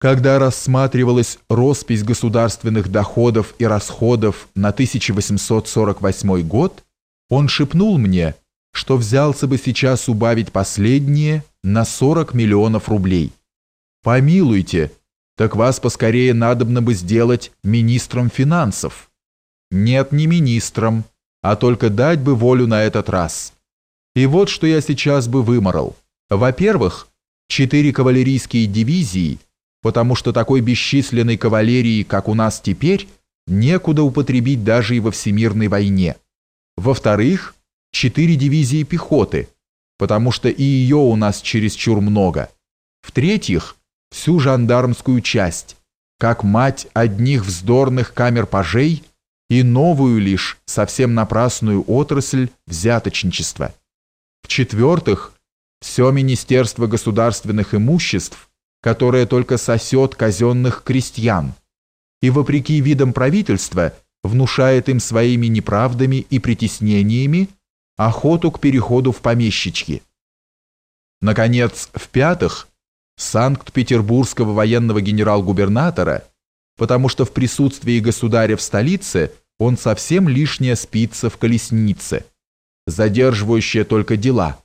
Когда рассматривалась роспись государственных доходов и расходов на 1848 год, он шепнул мне, что взялся бы сейчас убавить последние на 40 миллионов рублей. Помилуйте, так вас поскорее надобно бы сделать министром финансов. Нет, не министром, а только дать бы волю на этот раз. И вот что я сейчас бы выморал. Во-первых, четыре кавалерийские дивизии – потому что такой бесчисленной кавалерии, как у нас теперь, некуда употребить даже и во всемирной войне. Во-вторых, четыре дивизии пехоты, потому что и ее у нас чересчур много. В-третьих, всю жандармскую часть, как мать одних вздорных камер пажей и новую лишь, совсем напрасную отрасль взяточничества. В-четвертых, все Министерство государственных имуществ которое только сосет казенных крестьян, и, вопреки видам правительства, внушает им своими неправдами и притеснениями охоту к переходу в помещичьи. Наконец, в-пятых, Санкт-Петербургского военного генерал-губернатора, потому что в присутствии государя в столице он совсем лишняя спица в колеснице, задерживающая только дела.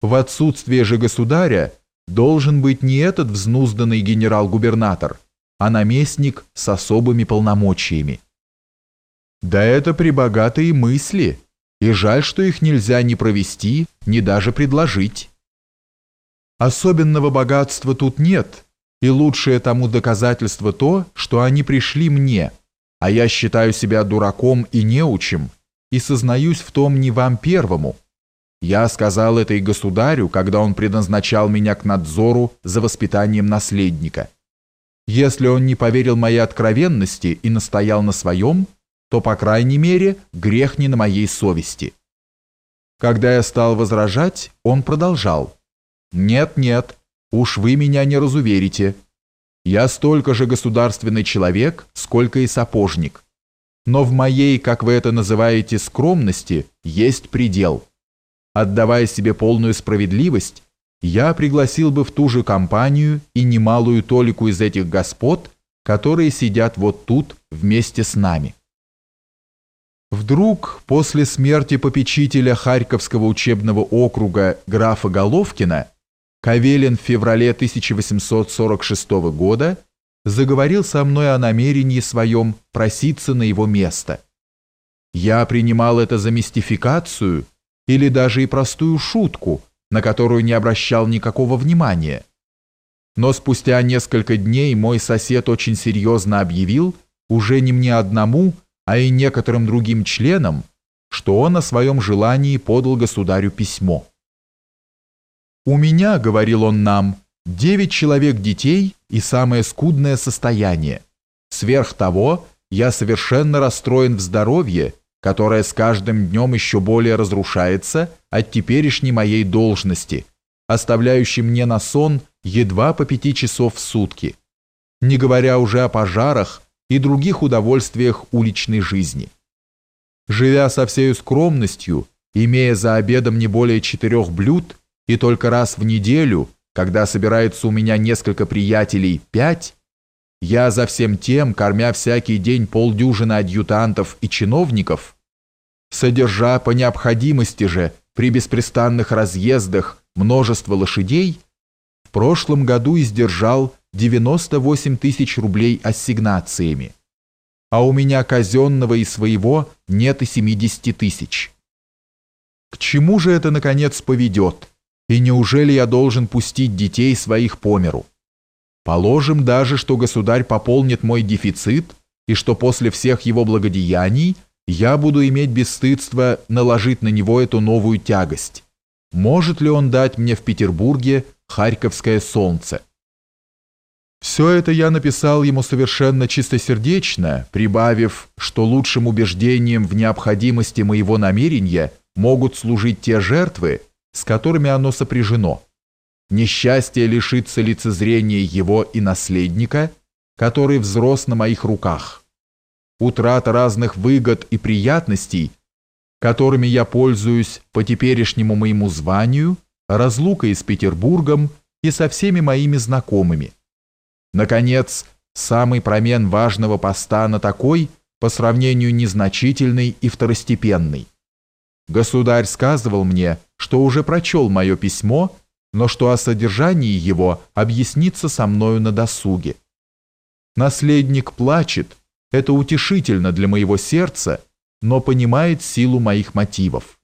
В отсутствие же государя должен быть не этот взнузданный генерал-губернатор, а наместник с особыми полномочиями. Да это прибогатые мысли, и жаль, что их нельзя ни провести, ни даже предложить. Особенного богатства тут нет, и лучшее тому доказательство то, что они пришли мне, а я считаю себя дураком и неучим, и сознаюсь в том не вам первому, я сказал это и государю, когда он предназначал меня к надзору за воспитанием наследника. Если он не поверил моей откровенности и настоял на своем, то, по крайней мере, грех не на моей совести. Когда я стал возражать, он продолжал. «Нет, нет, уж вы меня не разуверите. Я столько же государственный человек, сколько и сапожник. Но в моей, как вы это называете, скромности есть предел». Отдавая себе полную справедливость, я пригласил бы в ту же компанию и немалую толику из этих господ, которые сидят вот тут вместе с нами. Вдруг после смерти попечителя Харьковского учебного округа графа Головкина Кавелин в феврале 1846 года заговорил со мной о намерении своем проситься на его место. Я принимал это за мистификацию или даже и простую шутку, на которую не обращал никакого внимания. Но спустя несколько дней мой сосед очень серьезно объявил, уже не мне одному, а и некоторым другим членам, что он о своем желании подал государю письмо. «У меня, — говорил он нам, — девять человек детей и самое скудное состояние. Сверх того, я совершенно расстроен в здоровье которая с каждым днем еще более разрушается от теперешней моей должности, оставляющей мне на сон едва по пяти часов в сутки, не говоря уже о пожарах и других удовольствиях уличной жизни. Живя со всей скромностью, имея за обедом не более четырех блюд и только раз в неделю, когда собирается у меня несколько приятелей, пять, я за всем тем, кормя всякий день полдюжины адъютантов и чиновников, содержа по необходимости же при беспрестанных разъездах множество лошадей, в прошлом году издержал 98 тысяч рублей ассигнациями, а у меня казенного и своего нет и 70 тысяч. К чему же это, наконец, поведет? И неужели я должен пустить детей своих по миру? Положим даже, что государь пополнит мой дефицит, и что после всех его благодеяний – я буду иметь бесстыдство наложить на него эту новую тягость. Может ли он дать мне в Петербурге харьковское солнце? Все это я написал ему совершенно чистосердечно, прибавив, что лучшим убеждением в необходимости моего намерения могут служить те жертвы, с которыми оно сопряжено. Несчастье лишиться лицезрения его и наследника, который взрос на моих руках утрата разных выгод и приятностей, которыми я пользуюсь по теперешнему моему званию, разлука с Петербургом и со всеми моими знакомыми. Наконец, самый промен важного поста на такой, по сравнению незначительный и второстепенный. Государь сказывал мне, что уже прочел мое письмо, но что о содержании его объяснится со мною на досуге. Наследник плачет, это утешительно для моего сердца, но понимает силу моих мотивов.